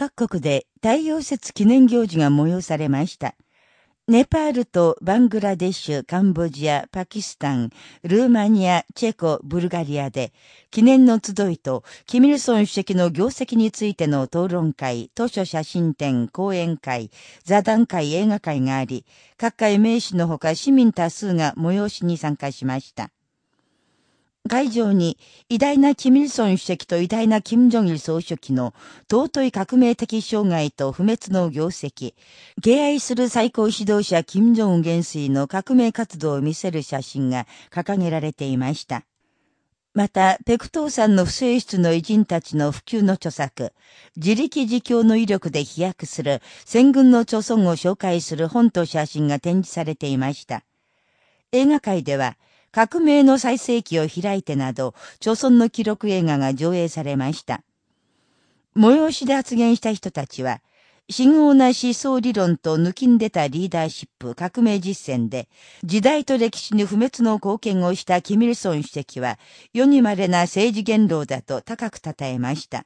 各国で太陽節記念行事が催されました。ネパールとバングラデシュ、カンボジア、パキスタン、ルーマニア、チェコ、ブルガリアで、記念の集いと、キミルソン主席の業績についての討論会、図書写真展、講演会、座談会、映画会があり、各界名士のほか市民多数が催しに参加しました。会場に偉大なキミルソン主席と偉大なキム・ジョギル総書記の尊い革命的障害と不滅の業績、敬愛する最高指導者キム・ジョン元帥の革命活動を見せる写真が掲げられていました。また、ペクトーさんの不正室の偉人たちの普及の著作、自力自強の威力で飛躍する戦軍の著村を紹介する本と写真が展示されていました。映画界では、革命の最盛期を開いてなど、朝村の記録映画が上映されました。催しで発言した人たちは、深奥な思想理論と抜きん出たリーダーシップ、革命実践で、時代と歴史に不滅の貢献をしたキミルソン主席は、世に稀な政治言動だと高く称えました。